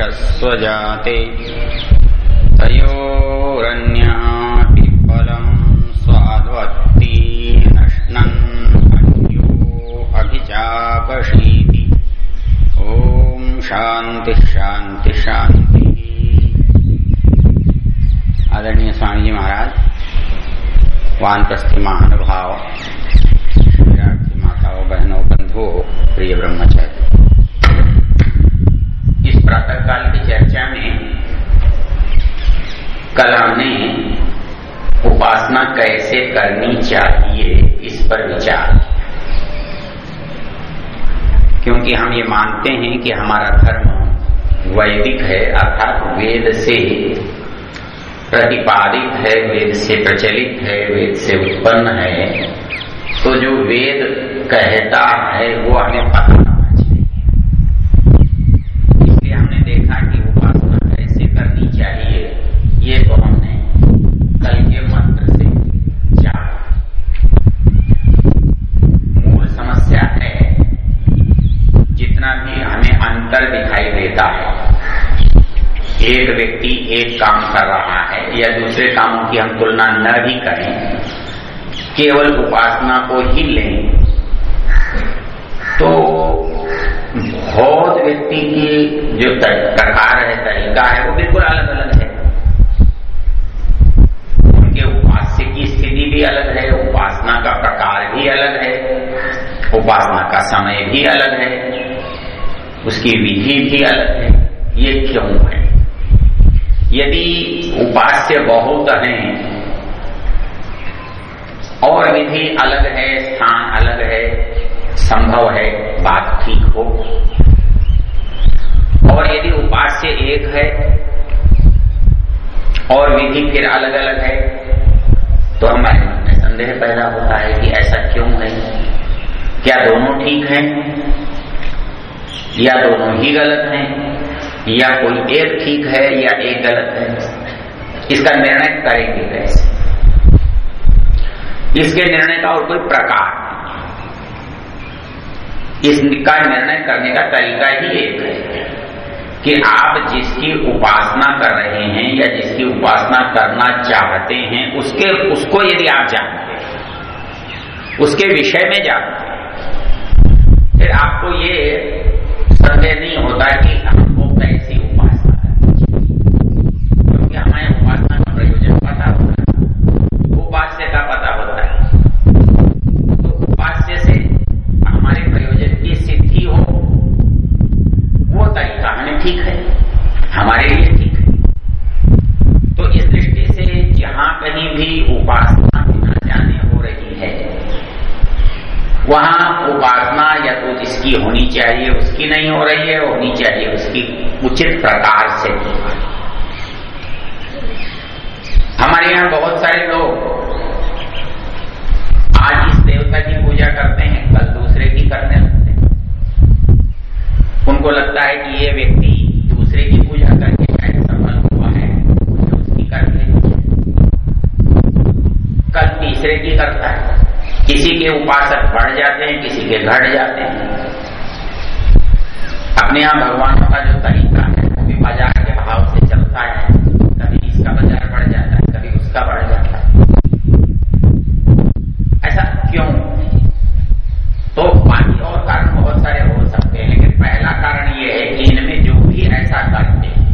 वृषस्व जाते तयोरन्यापि फलम् स्वाद्वत्ति नश्नन् अन्यो अभिचापशीति ॐ शांति शांति शांति आदरणीय स्वामी जी महाराज, वानप्रस्थी महानुभाव माताओं, बहनों, बंधुओं, प्रिय ब्रह्मचारी इस प्रातःकाल की चर्चा में कल हमने उपासना कैसे करनी चाहिए इस पर विचार क्योंकि हम ये मानते हैं कि हमारा धर्म वैदिक है, अर्थात वेद से प्रतिपादित है, वेद से प्रचलित है, वेद से उत्पन्न है। तो जो वेद कहता है, वो हमें पता होना चाहिए इसलिए हमने देखा कि उपासना कैसे करनी चाहिए ये तो हमने कल के मंत्र से जाना मूल समस्या है जितना भी हमें अंतर दिखाई देता है एक व्यक्ति एक काम कर रहा है या दूसरे कामों की हम तुलना न भी करें, केवल उपासना को ही लें तो बहुत व्यक्ति की जो प्रकार है, तरीका है, वो बिल्कुल अलग अलग है। उनके उपास्य की स्थिति भी अलग है, उपासना का प्रकार भी अलग है, उपासना का समय भी अलग है, उसकी विधि भी अलग है। ये क्यों? है यदि उपास्य बहुत हैं, और विधि अलग है, स्थान अलग है, संभव है, बात ठीक हो। और यदि उपास्य एक है, और विधि फिर अलग अलग है तो हमारे मन में संदेह पैदा होता है कि ऐसा क्यों है? क्या दोनों ठीक हैं? या दोनों ही गलत हैं? या कोई एक ठीक है या एक गलत है, इसका निर्णय करेंगे कैसे? इसके निर्णय का और कोई प्रकार इसका निर्णय करने का तरीका ही एक है कि आप जिसकी उपासना कर रहे हैं या जिसकी उपासना करना चाहते हैं, उसके, उसको यदि आप जानते हैं, उसके विषय में जानते हैं, फिर आपको ये संदेह नहीं होता कि हमको कैसी उपासना करनी चाहिए क्योंकि हमें उपासना का प्रयोजन पता होता है उपास्य का पता होता है तो उपास्य से हमारे प्रयोजन की सिद्धि हो वो तरीका हमें ठीक है हमारे लिए ठीक है तो इस दृष्टि से जहाँ कहीं भी उपासना बिना जाने हो रही है वहाँ उपासना या तो जिसकी होनी चाहिए उसकी नहीं हो रही है, होनी चाहिए उसकी उचित प्रकार से। हमारे यहाँ बहुत सारे लोग आज इस देवता की पूजा करते हैं, कल दूसरे की करने लगते हैं। उनको लगता है कि ये व्यक्ति दूसरे की पूजा करके शायद सफल हुआ है मुझे उसकी करते कल तीसरे की करता है। किसी के उपासक बढ़ जाते हैं, किसी के घट जाते हैं। अपने यहाँ भगवानों का जो तरीका है, वो भी बाज़ार के भाव से चलता है। कभी इसका बाज़ार बढ़ जाता है, कभी उसका बढ़ जाता है। ऐसा क्यों? तो बाकी और कारण बहुत सारे हो सकते हैं, लेकिन पहला कारण ये है कि इनमें जो भी ऐसा करते हैं,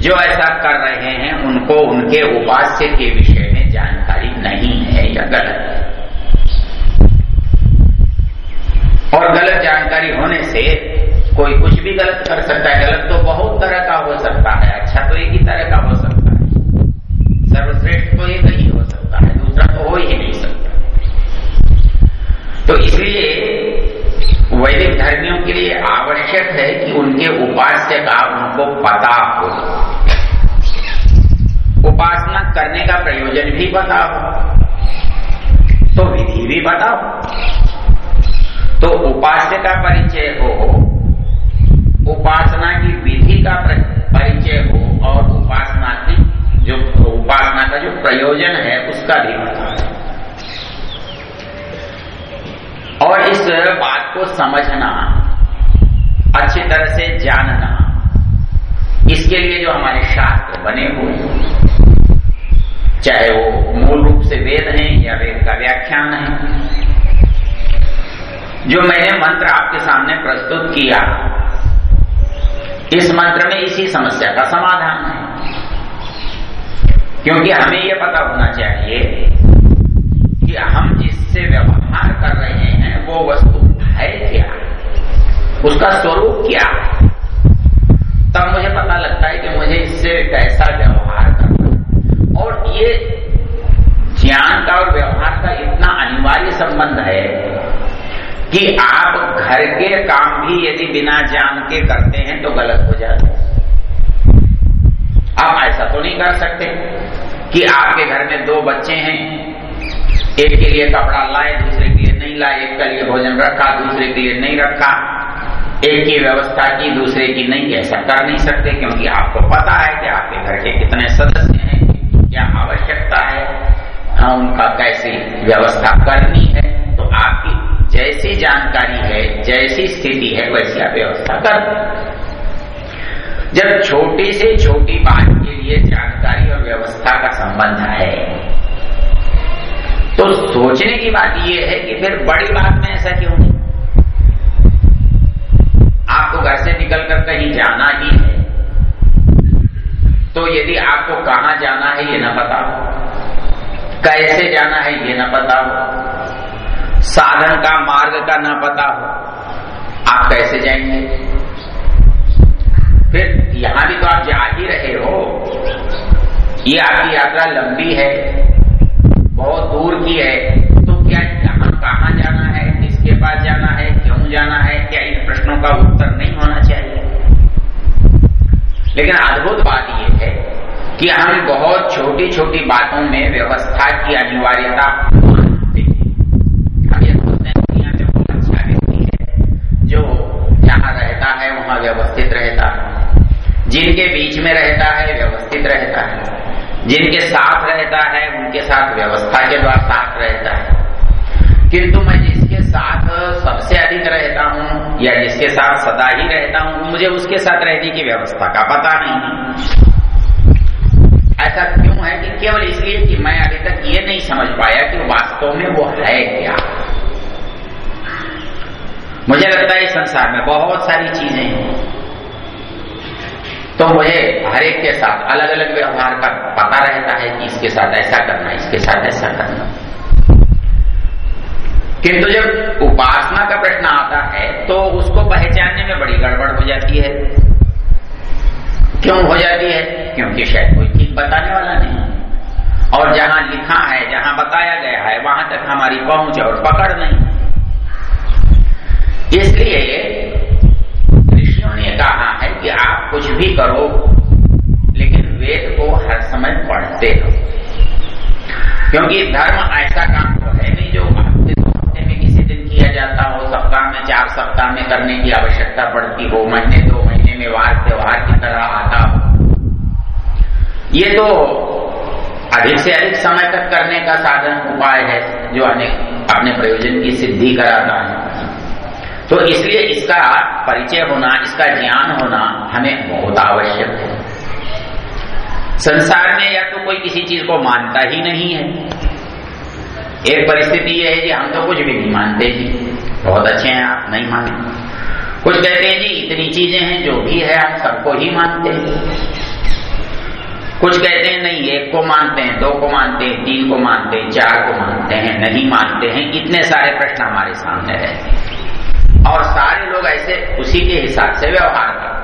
जो ऐसा कर रहे हैं, उनको उनके उपास्य के विषय में जानकारी नहीं है या गलत है। और गलत जानकारी होने से कोई कुछ भी गलत कर सकता है, गलत तो बहुत तरह का हो सकता है अच्छा तो एक ही तरह का हो सकता है। सर्वश्रेष्ठ तो एक ही हो सकता है, दूसरा तो हो ही नहीं सकता। तो इसलिए वैदिक धर्मियों के लिए आवश्यक है कि उनके उपास्य का उनको पता हो। उपासना करने का प्रयोजन भी पता हो तो विधि भी हो तो उपास्य का परिचय हो उपासना की विधि का परिचय हो और उपासना की जो उपासना का जो प्रयोजन है, उसका भी और इस बात को समझना, अच्छी तरह से जानना, इसके लिए जो हमारे शास्त्र बने हुए चाहे वो मूल रूप से वेद हैं या वेद का व्याख्यान है, जो मैंने मंत्र आपके सामने प्रस्तुत किया इस मंत्र में इसी समस्या का समाधान है। क्योंकि हमें यह पता होना चाहिए कि हम जिससे व्यवहार कर रहे हैं, वो वस्तु है क्या? उसका स्वरूप क्या तब मुझे पता लगता है कि मुझे इससे कैसा व्यवहार करना और ये ज्ञान का और व्यवहार का इतना अनिवार्य संबंध है कि आप घर के काम भी यदि बिना जान के करते हैं तो गलत हो जाते हैं। आप ऐसा तो नहीं कर सकते कि आपके घर में दो बच्चे हैं एक के लिए कपड़ा लाए दूसरे के लिए नहीं लाए एक के लिए भोजन रखा दूसरे के लिए नहीं रखा। एक की व्यवस्था की दूसरे की नहीं ऐसा कर नहीं सकते क्योंकि आपको पता है कि आपके घर के कितने सदस्य हैं क्या आवश्यकता है हाँ, उनका कैसी व्यवस्था करनी जैसी जानकारी है, जैसी स्थिति है, वैसी आप व्यवस्था कर जब छोटी से छोटी बात के लिए जानकारी और व्यवस्था का संबंध है तो सोचने की बात यह है कि फिर बड़ी बात में ऐसा क्यों नहीं? आपको घर से निकलकर कहीं जाना ही है। तो यदि आपको कहाँ जाना है, ये ना पता हो। कैसे जाना है, ये ना पता हो। साधन का मार्ग का ना पता हो, आप कैसे जाएँगे? फिर यहाँ भी तो आप जा ही रहे हो। ये आपकी यात्रा लंबी है, बहुत दूर की है। तो क्या यहाँ कहाँ जाना है, किसके पास जाना है, क्यों जाना है, क्या इन प्रश्नों का उत्तर नहीं होना चाहिए? लेकिन अद्भुत बात यह है कि हम बहुत छोटी छोटी बातों में व्यवस्था की, अनिवार्यता मानते हैं हम ये सोचते हैं दुनिया में बहुत अच्छा व्यक्ति है जो जहाँ रहता है वहाँ व्यवस्थित रहता है जिनके बीच में रहता है, व्यवस्थित रहता है। जिनके साथ रहता है, उनके साथ व्यवस्था के द्वारा साथ रहता है। किंतु मैं जिसके साथ सबसे अधिक रहता हूँ, या जिसके साथ सदा ही रहता हूँ, मुझे उसके साथ रहने की व्यवस्था का पता नहीं ऐसा क्यों है कि केवल इसलिए कि मैं अभी तक ये नहीं समझ पाया कि वास्तव में वो है क्या। मुझे लगता है संसार में बहुत सारी चीज़ें हैं। तो मुझे हर एक के साथ अलग अलग व्यवहार का पता रहता है कि इसके साथ ऐसा करना, इसके साथ ऐसा करना। किंतु जब उपासना का प्रश्न आता है तो उसको पहचानने में बड़ी गड़बड़ हो जाती है। क्यों हो जाती है? क्योंकि शायद कोई ठीक बताने वाला नहीं। और जहाँ लिखा है, जहाँ बताया गया है, वहाँ तक हमारी पहुँच और पकड़ नहीं। इसलिए ने कहा है कि आप कुछ भी करो, लेकिन वेद को हर समय पढ़ते रहो। क्योंकि धर्म ऐसा काम तो है नहीं जो हफ़्ते में किसी दिन किया जाता हो, सप्ताह में चार सप्ताह में करने की आवश्यकता पड़ती हो, महीने, दो महीने में वार, त्योहार की तरह आता हो। ये तो अधिक से अधिक समय तक करने का साधन उपाय है, जो अनेक अपने प्रयोजन की सिद्धि कराता है। तो इसलिए इसका परिचय होना, इसका ज्ञान होना हमें बहुत आवश्यक है। संसार में या तो कोई किसी चीज़ को मानता ही नहीं है। एक परिस्थिति यह है कि हम तो कुछ भी नहीं मानते जी। बहुत अच्छे हैं, आप नहीं माने कुछ कहते हैं जी, इतनी चीज़ें हैं जो भी है आप सबको ही मानते हैं। कुछ कहते हैं, नहीं, एक को मानते हैं, दो को मानते हैं, तीन को मानते हैं, चार को मानते हैं, नहीं मानते हैं। इतने सारे प्रश्न हमारे सामने रहते हैं। और सारे लोग ऐसे उसी के हिसाब से व्यवहार करते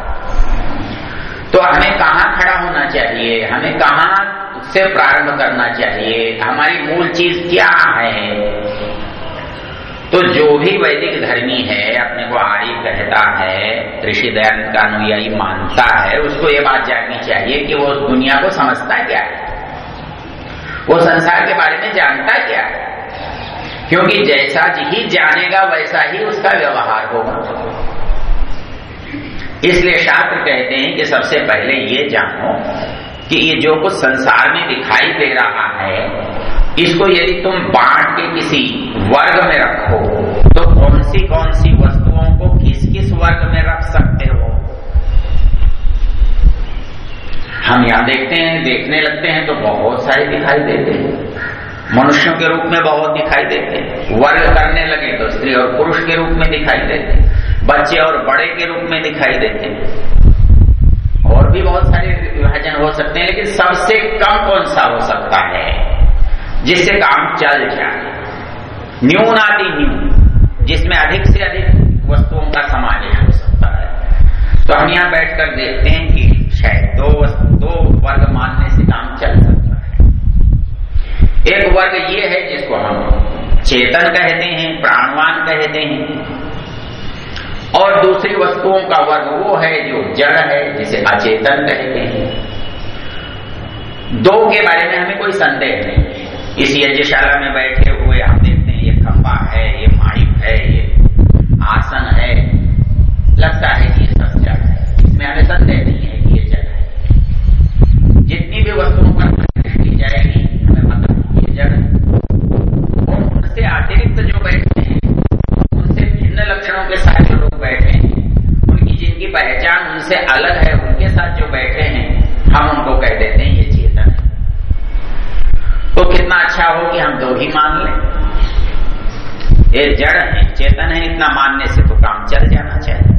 तो हमें कहाँ खड़ा होना चाहिए? हमें कहाँ से प्रारंभ करना चाहिए? हमारी मूल चीज़ क्या है? तो जो भी वैदिक धर्मी है, अपने को आर्य कहता है, ऋषि दयानंद का अनुयायी मानता है, उसको ये बात जाननी चाहिए कि वो दुनिया को समझता क्या है? वो संसार के बारे में जानता क्या है? क्योंकि जैसा ही जानेगा वैसा ही उसका व्यवहार होगा। इसलिए शास्त्र कहते हैं कि सबसे पहले ये जानो कि ये जो कुछ संसार में दिखाई दे रहा है, इसको यदि तुम बांट के किसी वर्ग में रखो तो कौन सी कौन सी वस्तुओं को किस किस वर्ग में रख सकते हो? हम यहाँ देखते हैं, देखने लगते हैं तो बहुत सारे दिखाई देते हैं। मनुष्यों के रूप में बहुत दिखाई देते वर्ग करने लगे तो स्त्री और पुरुष के रूप में दिखाई देते बच्चे और बड़े के रूप में दिखाई देते और भी बहुत सारे विभाजन हो सकते हैं, लेकिन सबसे कम कौन सा हो सकता है? जिससे काम चल जाए। न्यून आदि न्यून, जिसमें अधिक से अधिक वस्तुओं का समावेश हो सकता है। तो हम यहाँ बैठकर देखते हैं कि शायद दो दो वर्ग मानने से काम एक वर्ग ये है जिसको हम चेतन कहते हैं, प्राणवान कहते हैं। और दूसरी वस्तुओं का वर्ग वो है जो जड़ है, जिसे अचेतन कहते हैं। दो के बारे में हमें कोई संदेह नहीं। इस यज्ञशाला में बैठे हुए हम देखते हैं, ये खंबा है, ये माइक है, ये आसन है। लगता है कि ये सब जड़ है इसमें हमें संदेह नहीं है कि ये जड़ है जितनी भी वस्तुओं पर की जाएगी हमें पता है ये जड़ है और उनसे अतिरिक्त जो बैठे हैं उनसे भिन्न लक्षणों के साथ जो लोग बैठे हैं उनकी जिनकी पहचान उनसे अलग है उनके साथ जो बैठे हैं हम उनको कह देते हैं ये चेतन है तो कितना अच्छा हो कि हम दो ही मान लें ये जड़ है चेतन है इतना मानने से तो काम चल जाना चाहिए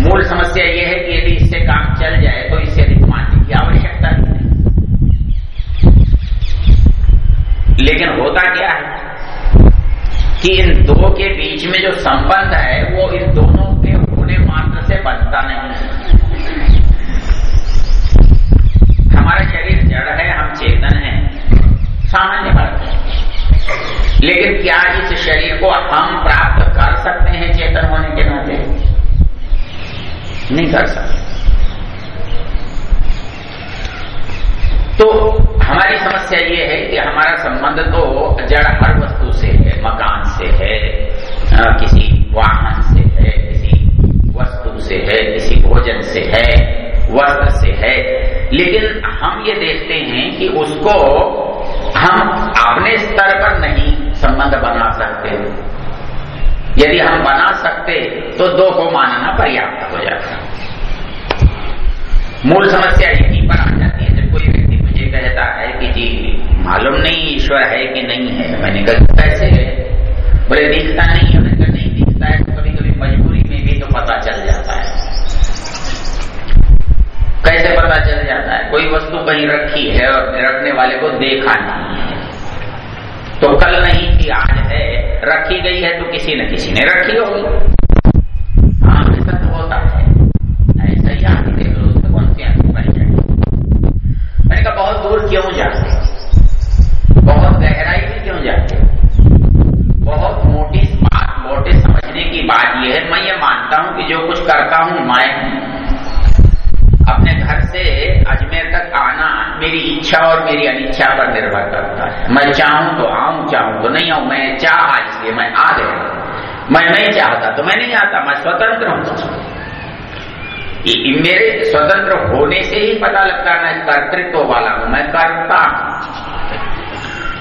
मूल समस्या यह है कि यदि इससे काम चल जाए तो इससे अधिक मानने की आवश्यकता ही नहीं लेकिन होता क्या है? कि इन दो के बीच में जो संबंध है, वो इन दोनों के होने मात्र से बनता नहीं हमारा शरीर जड़ है, हम चेतन है। सामान्य बात है। लेकिन क्या इस शरीर को हम प्राप्त कर सकते हैं चेतन होने के नाते? नहीं कर सकते। तो हमारी समस्या ये है कि हमारा संबंध तो जड़ हर वस्तु से है, मकान से है किसी वाहन से है, किसी वस्तु से है, किसी भोजन से है, वस्त्र से है। लेकिन हम ये देखते हैं कि उसको हम अपने स्तर पर नहीं संबंध बना सकते। यदि हम बना सकते तो दो को मानना पर्याप्त हो जाता। मूल समस्या यहीं पर आ जाती है जब कोई व्यक्ति मुझे कहता है कि जी मालूम नहीं ईश्वर है कि नहीं है? मैंने कहा कैसे है? बोले, दिखता नहीं है। मैंने कहा, नहीं, दिखता है। तो कभी कभी मजबूरी में भी तो पता चल जाता है। कैसे पता चल जाता है? कोई वस्तु कहीं रखी है और रखने वाले को देखा नहीं है। तो कल नहीं थी, आज है। रखी गई है तो किसी न किसी ने रखी होगी हाँ ऐसा तो होता है ऐसा ही आगे देख लो उसमें कौन सी आँखें पाई जाएगी मैंने कहा बहुत दूर क्यों जाते बहुत गहराई में क्यों जाते बहुत मोटी बात मोटे समझने की बात यह है मैं ये मानता हूँ कि जो कुछ करता हूँ मैं अपने घर से अजमेर तक आना मेरी इच्छा और मेरी अनिच्छा पर निर्भर करता है। मैं चाहूँ तो आऊँ, चाहूँ तो नहीं आऊँ, मैं चाहा इसलिए मैं आ गया। मैं नहीं चाहता तो मैं नहीं आता, मैं स्वतंत्र हूँ। मेरे स्वतंत्र होने से ही पता लगता है, मैं कर्तृत्व वाला हूँ, मैं करता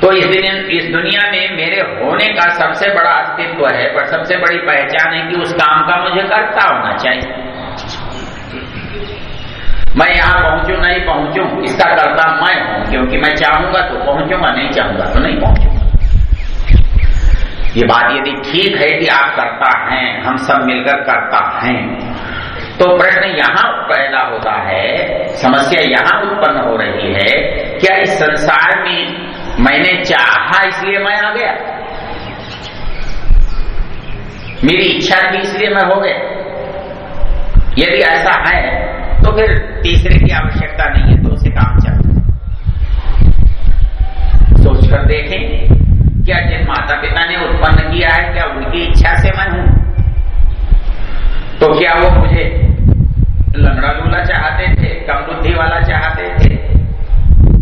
तो इस दिन, इस दुनिया में मेरे होने का सबसे बड़ा अस्तित्व है, पर सबसे बड़ी पहचान है कि उस काम का मुझे करता होना चाहिए। मैं यहाँ पहुंचू, नहीं पहुंचू, इसका करता मैं हूँ, क्योंकि मैं चाहूँगा तो पहुंचूँगा, नहीं चाहूँगा तो नहीं पहुंचूँगा। ये बात यदि ठीक है कि आप करता हैं, हम सब मिलकर करता हैं तो प्रश्न यहाँ पैदा होता है, समस्या यहाँ उत्पन्न हो रही है, क्या इस संसार में मैंने चाहा इसलिए मैं आ गया? मेरी इच्छा थी इसलिए मैं हो गया। यदि ऐसा है तो फिर तीसरे की आवश्यकता नहीं है दो से काम चलता सोचकर देखें, क्या जिन माता पिता ने उत्पन्न किया है, क्या उनकी इच्छा से मैं हूँ? तो क्या वो मुझे लंगड़ा लूला चाहते थे, कम बुद्धि वाला चाहते थे,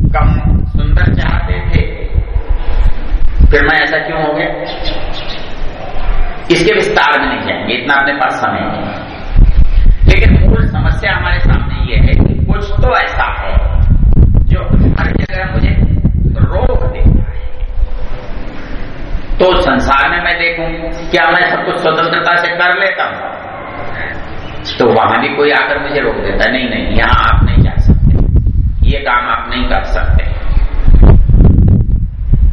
कम सुंदर चाहते थे? फिर मैं ऐसा क्यों हो गया? इसके विस्तार में नहीं जाएँगे, इतना अपने पास समय नहीं समस्या हमारे सामने ये है कि कुछ तो ऐसा है जो हर जगह मुझे रोक देता है तो संसार में मैं देखूँ क्या मैं सब कुछ स्वतंत्रता से कर लेता हूँ? तो वहाँ भी कोई आकर मुझे रोक देता नहीं नहीं, यहाँ आप नहीं जा सकते। ये काम आप नहीं कर सकते।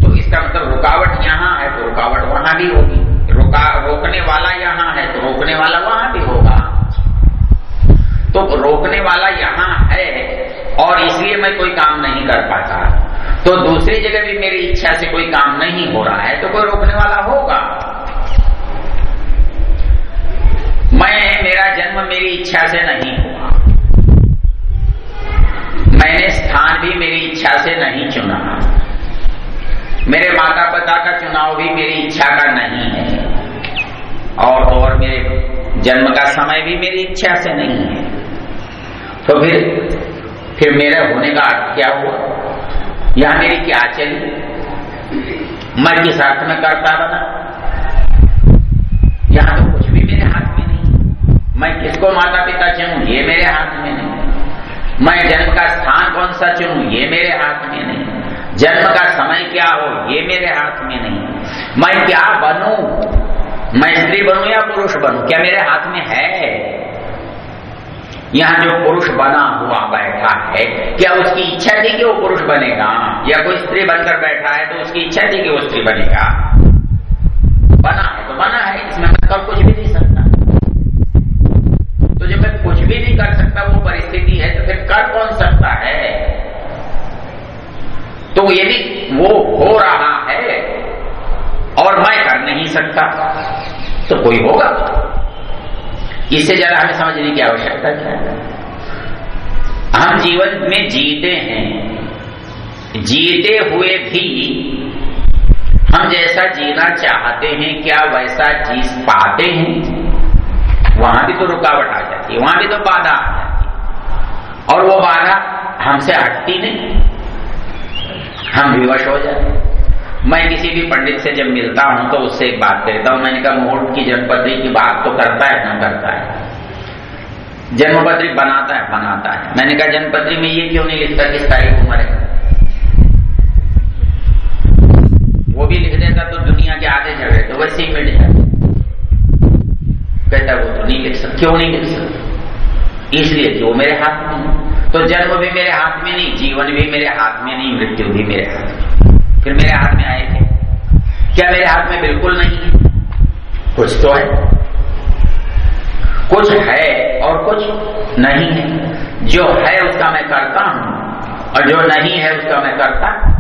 तो इसका मतलब रुकावट यहाँ है तो रुकावट वहाँ भी होगी। रुका, रोकने वाला यहाँ है तो रोकने वाला वहाँ भी होगा। तो रोकने वाला यहाँ है और इसलिए मैं कोई काम नहीं कर पाता। तो दूसरी जगह भी मेरी इच्छा से कोई काम नहीं हो रहा है तो कोई रोकने वाला होगा। मैं, मेरा जन्म मेरी इच्छा से नहीं हुआ। मैंने स्थान भी मेरी इच्छा से नहीं चुना। मेरे माता पिता का चुनाव भी मेरी इच्छा का नहीं है। और और मेरे जन्म का समय भी मेरी इच्छा से नहीं है। तो फिर फिर मेरे होने का अर्थ क्या हुआ? यहाँ मेरी क्या चली? मैं किस अर्थ में करता बना? यहाँ तो कुछ भी मेरे हाथ में नहीं। मैं किसको माता पिता चुनू? ये मेरे हाथ में नहीं। मैं जन्म का स्थान कौन सा चुनू? ये मेरे हाथ में नहीं। जन्म का समय क्या हो? ये मेरे हाथ में नहीं। मैं क्या बनू? मैं स्त्री बनू या पुरुष बनू? क्या मेरे हाथ में है? यहाँ जो पुरुष बना हुआ बैठा है, क्या उसकी इच्छा थी कि वो पुरुष बनेगा? या कोई स्त्री बनकर बैठा है तो उसकी इच्छा थी कि वो स्त्री बनेगा? बना है तो बना है, इसमें मैं कर कुछ भी नहीं सकता। तो जब मैं कुछ भी नहीं कर सकता, वो परिस्थिति है तो फिर कर कौन सकता है? तो यदि वो हो रहा है, और मैं कर नहीं सकता। तो कोई होगा? इससे ज़्यादा हमें समझने की आवश्यकता क्या है? हम जीवन में जीते हैं। जीते हुए भी हम जैसा जीना चाहते हैं, क्या वैसा जी पाते हैं? वहाँ भी तो रुकावट आ जाती है, वहाँ भी तो बाधा आ जाती है। और वो बाधा हमसे हटती नहीं। हम विवश हो जाते मैं किसी भी पंडित से जब मिलता हूँ तो उससे एक बात कहता हूँ, मैंने कहा मुहूर्त की जनपदी की बात तो करता है ना करता है। जन्मपत्री बनाता है बनाता है। मैंने कहा, जन्मपत्री में ये क्यों नहीं लिखता किस तारीख उम्र है? वो भी लिख देता तो दुनिया के आधे झगड़े तो वैसे ही मिट जाते। कहता, वो तो नहीं लिख सकता, क्यों नहीं लिख सकता? इसलिए वो मेरे हाथ में तो जन्म भी मेरे हाथ में नहीं, जीवन भी मेरे हाथ में नहीं, मृत्यु भी मेरे हाथ में। फिर मेरे हाथ में आए थे। क्या मेरे हाथ में बिल्कुल नहीं है? कुछ तो है। कुछ है और कुछ नहीं है। जो है उसका मैं करता हूँ और जो नहीं है उसका मैं करता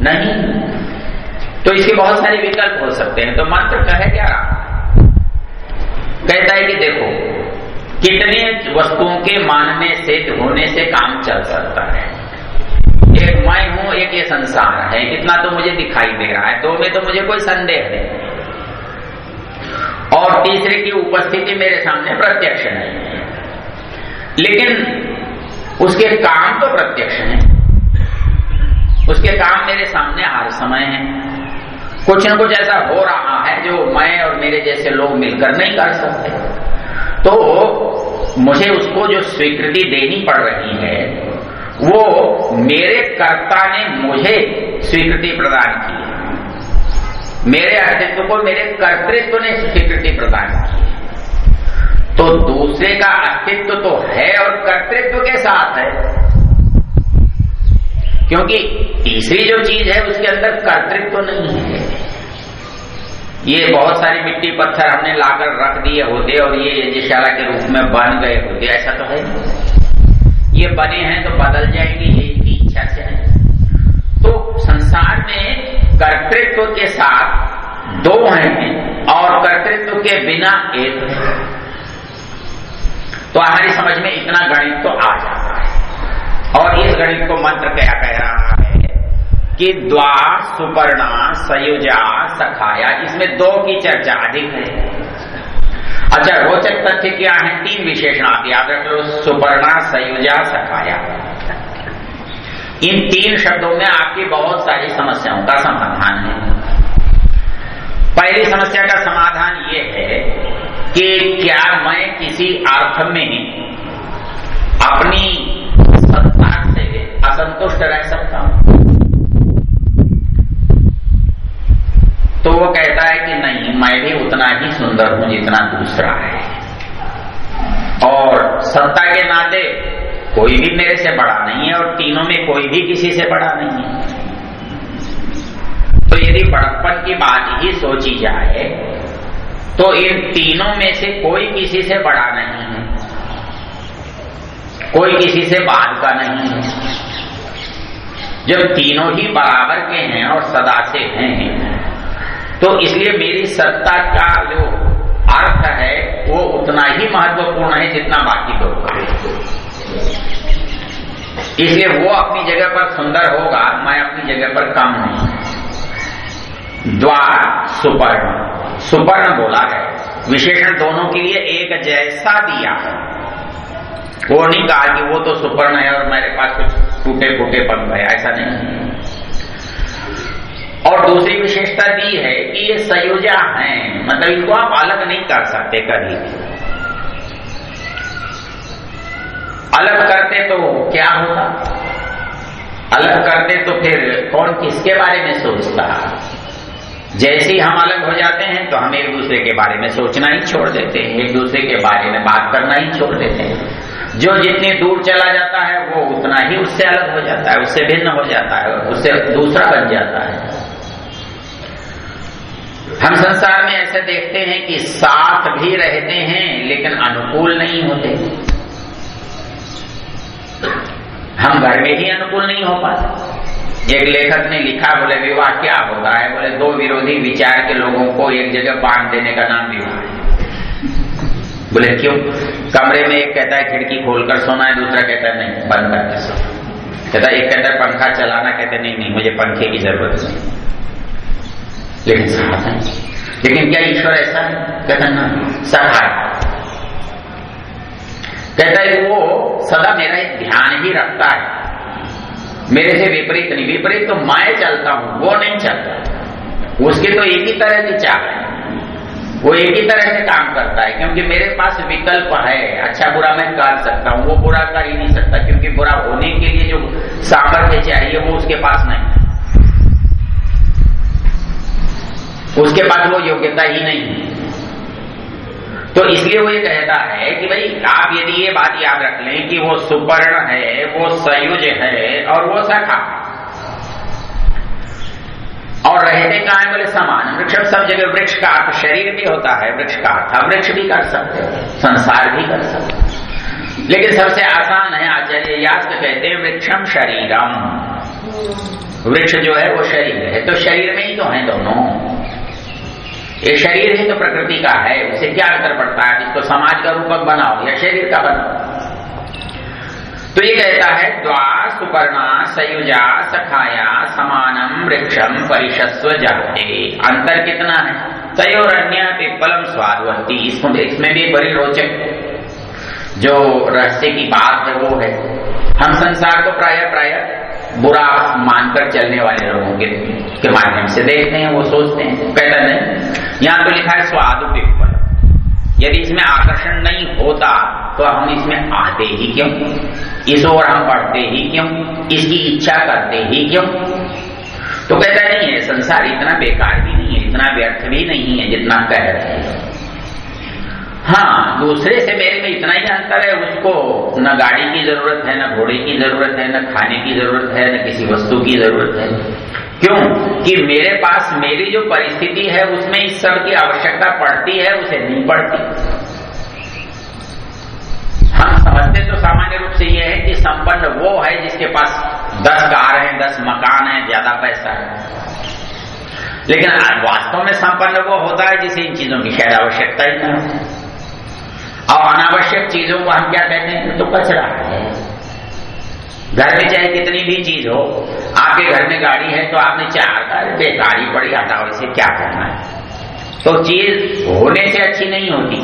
नहीं। तो इसके बहुत सारे विकल्प हो सकते हैं। तो मंत्र कहे क्या? कहता है कि देखो, कितने वस्तुओं के मानने से होने से काम चल सकता है। एक मैं हूँ, एक ये संसार है। इतना तो मुझे दिखाई दे रहा है दो में तो मुझे कोई संदेह नहीं। और तीसरे की उपस्थिति मेरे सामने प्रत्यक्ष नहीं है। लेकिन उसके काम तो प्रत्यक्ष है। उसके काम मेरे सामने हर समय है। कुछ न कुछ ऐसा हो रहा है जो मैं और मेरे जैसे लोग मिलकर नहीं कर सकते। तो मुझे उसको जो स्वीकृति देनी पड़ रही है वो मेरे कर्ता ने मुझे स्वीकृति प्रदान की मेरे अस्तित्व को, मेरे कर्तृत्व ने स्वीकृति प्रदान की तो दूसरे का अस्तित्व तो है और कर्तृत्व के साथ है। क्योंकि तीसरी जो चीज़ है, उसके अंदर कर्तृत्व नहीं है। ये बहुत सारी मिट्टी पत्थर हमने लाकर रख दिए होते और ये यज्ञशाला के रूप में बन गए होते, ऐसा तो है नहीं। ये बने हैं तो बदल जाएँगे ये इनकी इच्छा से है। तो संसार में कर्तृत्व के साथ दो हैं और कर्तृत्व के बिना एक तो हमारी समझ में इतना गणित तो आ जाता है। और इस गणित को मंत्र क्या कह रहा है कि द्वा सुपर्णा सयुजा सखाया। इसमें दो की चर्चा अधिक है। अच्छा रोचक तथ्य क्या है? तीन विशेषण आप याद रख लो, सुपर्णा, सयुजा, सखाया। इन तीन शब्दों में आपकी बहुत सारी समस्याओं का समाधान है। पहली समस्या का समाधान ये है कि क्या मैं किसी अर्थ में अपनी सत्ता से असंतुष्ट रह सकता हूँ? तो वो कहता है कि नहीं, मैं भी उतना ही सुंदर हूँ जितना दूसरा है। और सत्ता के नाते कोई भी मेरे से बड़ा नहीं है और तीनों में कोई भी किसी से बड़ा नहीं है। तो यदि बड़प्पन की बात ही सोची जाए तो इन तीनों में से कोई किसी से बड़ा नहीं है। कोई किसी से बाद का नहीं है। जब तीनों ही बराबर के हैं और सदा से हैं तो इसलिए मेरी सत्ता का जो अर्थ है, वो उतना ही महत्वपूर्ण है जितना बाकी लोग इसलिए वो अपनी जगह पर सुंदर होगा, मैं अपनी जगह पर कम हूँ द्वार, सुपर्ण। सुपर्ण बोला है। विशेषण दोनों के लिए एक जैसा दिया है। वो नहीं कहा कि वो तो सुपर्ण है और मेरे पास कुछ टूटे फूटे पंख है, ऐसा नहीं। और दूसरी विशेषता दी है कि ये संयोजा हैं। मतलब इनको आप अलग नहीं कर सकते कभी अलग करते तो क्या होता? अलग करते तो फिर कौन किसके बारे में सोचता? जैसे ही हम अलग हो जाते हैं तो हम एक दूसरे के बारे में सोचना ही छोड़ देते हैं। एक दूसरे के बारे में बात करना ही छोड़ देते हैं। जो जितनी दूर चला जाता है, वो उतना ही उससे अलग हो जाता है, उससे भिन्न हो जाता है, उससे दूसरा बन जाता है। हम संसार में ऐसे देखते हैं कि साथ भी रहते हैं, लेकिन अनुकूल नहीं होते। हम घर में ही अनुकूल नहीं हो पाते। एक लेखक ने लिखा, बोले, विवाह क्या होता है बोले, दो विरोधी विचार के लोगों को एक जगह बाँध देने का नाम विवाह है। बोले, क्यों? कमरे में एक कहता है, खिड़की खोलकर सोना है। दूसरा कहता है, नहीं, बंद करके सो। कहता एक कहता है, पंखा चलाना। कहते नहीं नहीं, मुझे पंखे की ज़रूरत नहीं। लेकिन है। लेकिन क्या ईश्वर ऐसा है? कहता ना सहाय कहता है, वो सदा मेरा एक ध्यान ही रखता है। मेरे से विपरीत नहीं। विपरीत तो मैं चलता हूँ, वो नहीं चलता। उसके तो एक ही तरह की चाह है। वो एक ही तरह से काम करता है, क्योंकि मेरे पास विकल्प है। अच्छा बुरा मैं कर सकता हूँ, वो बुरा कर ही नहीं सकता, क्योंकि बुरा होने के लिए जो सामर्थ्य चाहिए वो उसके पास नहीं है उसके पास वो योग्यता ही नहीं तो इसलिए वो ये कहता है कि भाई, आप यदि ये बात याद रख लें कि वो सुपर्ण है, वो सयुज है और वो सखा। और रहते कहा है बोले समान। वृक्ष सब जगह वृक्ष का अर्थ शरीर भी होता है, वृक्ष का अर्थ वृक्ष भी कर सकते संसार भी कर सकते लेकिन सबसे आसान है, आचार्य याद कहते हैं, वृक्षम शरीरम। वृक्ष जो है वो शरीर है तो शरीर में ही तो है दोनों। ये शरीर ही तो प्रकृति का है, उसे क्या अंतर पड़ता है? इसको समाज का रूपक बनाओ या शरीर का बनाओ। तो ये कहता है, द्वा सुपर्णा सयुजा सखाया समानम वृक्षम परिशस्व जाते। अंतर कितना है? तयोरण्य पिप्पलम स्वादवंती। इसमें इसमें भी बड़ी रोचक जो रहस्य की बात है वो है, हम संसार को प्राय प्राय बुरा मानकर चलने वाले लोगों के, के माध्यम से देखते हैं वो सोचते हैं। कहते नहीं यहाँ तो लिखा है स्वादु पिप्पल यदि इसमें आकर्षण नहीं होता तो हम इसमें आते ही क्यों? इस ओर हम पढ़ते ही क्यों? इसकी इच्छा करते ही क्यों? तो कहता नहीं है संसार इतना बेकार भी नहीं है इतना व्यर्थ भी नहीं है जितना कह रहे हैं। हाँ दूसरे से मेरे में इतना ही अंतर है, उसको न गाड़ी की ज़रूरत है, न घोड़े की ज़रूरत है, न खाने की ज़रूरत है, न किसी वस्तु की ज़रूरत है। क्यों? कि मेरे पास मेरी जो परिस्थिति है, उसमें इस सब की आवश्यकता पड़ती है, उसे नहीं पड़ती। हम समझते तो सामान्य रूप से यह है कि संपन्न वो है जिसके पास दस कार है, दस मकान है, ज़्यादा पैसा है। लेकिन वास्तव में संपन्न वो होता है जिसे इन चीज़ों की शायद आवश्यकता ही और अनावश्यक चीज़ों को हम क्या कहते हैं? तो कचरा है। घर में चाहे कितनी भी चीज़ हो, आपके घर में गाड़ी है तो आपने चार कर बेकारी पड़ी हटाओ इसे क्या करना है? तो चीज़ होने से अच्छी नहीं होती।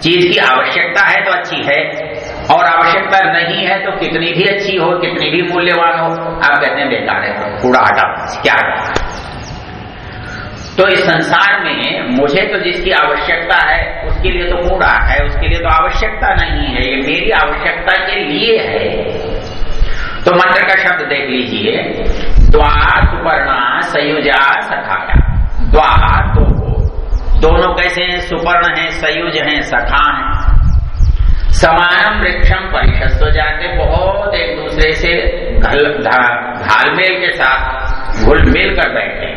चीज़ की आवश्यकता है तो अच्छी है, और आवश्यकता नहीं है तो कितनी भी अच्छी हो, कितनी भी मूल्यवान हो, आप कहते हैं, बेकार है, कूड़ा हटाओ क्या करना तो इस संसार में मुझे तो जिसकी आवश्यकता है, उसके लिए तो कूड़ा है, उसके लिए तो आवश्यकता नहीं है, ये मेरी आवश्यकता के लिए है। तो मंत्र का शब्द देख लीजिए। द्वार सुपर्णा सयुजा सखाया। द्वार तो दोनों कैसे हैं? सुपर्ण हैं, सयुज हैं, सखा हैं। समानम वृक्षम परिशस्व जाते बहुत एक दूसरे से घालमेल के साथ घुल मिल कर बैठे।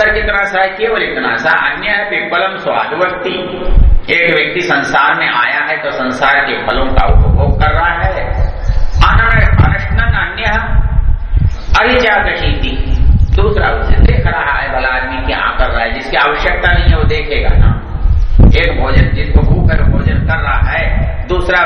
अंतर कितना सा है केवल इतना सा अन्य है पिपलम स्वादवर्ती एक व्यक्ति संसार में आया है तो संसार के फलों का उपभोग कर रहा है। अनशन अन्य। अरिजा कशीती दूसरा उसे देख रहा है, भला आदमी क्या कर रहा है, जिसकी आवश्यकता नहीं है, वो देखेगा ना। एक भोजन जिसको भूख है भोजन कर रहा है। दूसरा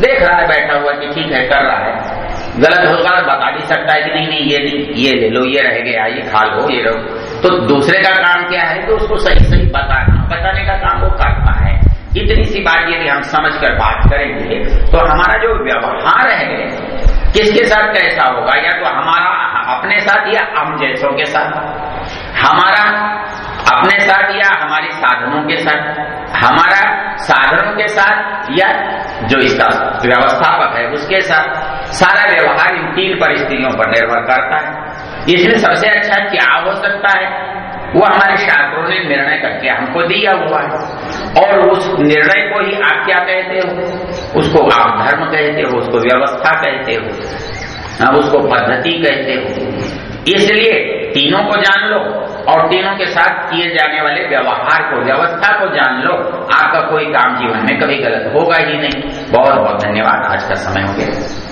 देख रहा है, बैठा हुआ कि ठीक है, कर रहा है। गलत होगा बता। भी सकता है कि नहीं नहीं, ये नहीं, ये ले लो, ये रह गया, ये खा लो, ये रहो। तो दूसरे का काम क्या है? तो उसको सही सही बताना। बताने का काम वो करता है। इतनी सी बात यदि हम समझ कर बात करेंगे तो हमारा जो व्यवहार है, किसके साथ कैसा होगा? या तो हमारा, अपने साथ या हम जैसों के साथ? हमारा अपने साथ या हमारे साधनों के साथ? हमारा साधनों के साथ या जो इसका व्यवस्थापक है, उसके साथ? सारा व्यवहार इन तीन परिस्थितियों पर निर्भर करता है। इसमें सबसे अच्छा क्या हो सकता है? वो हमारे शास्त्रों ने निर्णय करके हमको दिया हुआ है। और उस निर्णय को ही आप क्या कहते हो? उसको आप धर्म कहते हो, उसको व्यवस्था कहते हो उसको पद्धति कहते हो। इसलिए तीनों को जान लो और तीनों के साथ किए जाने वाले व्यवहार को, व्यवस्था को जान लो। आपका कोई काम जीवन में कभी गलत होगा ही नहीं। बहुत बहुत धन्यवाद। आज का समय हो गया।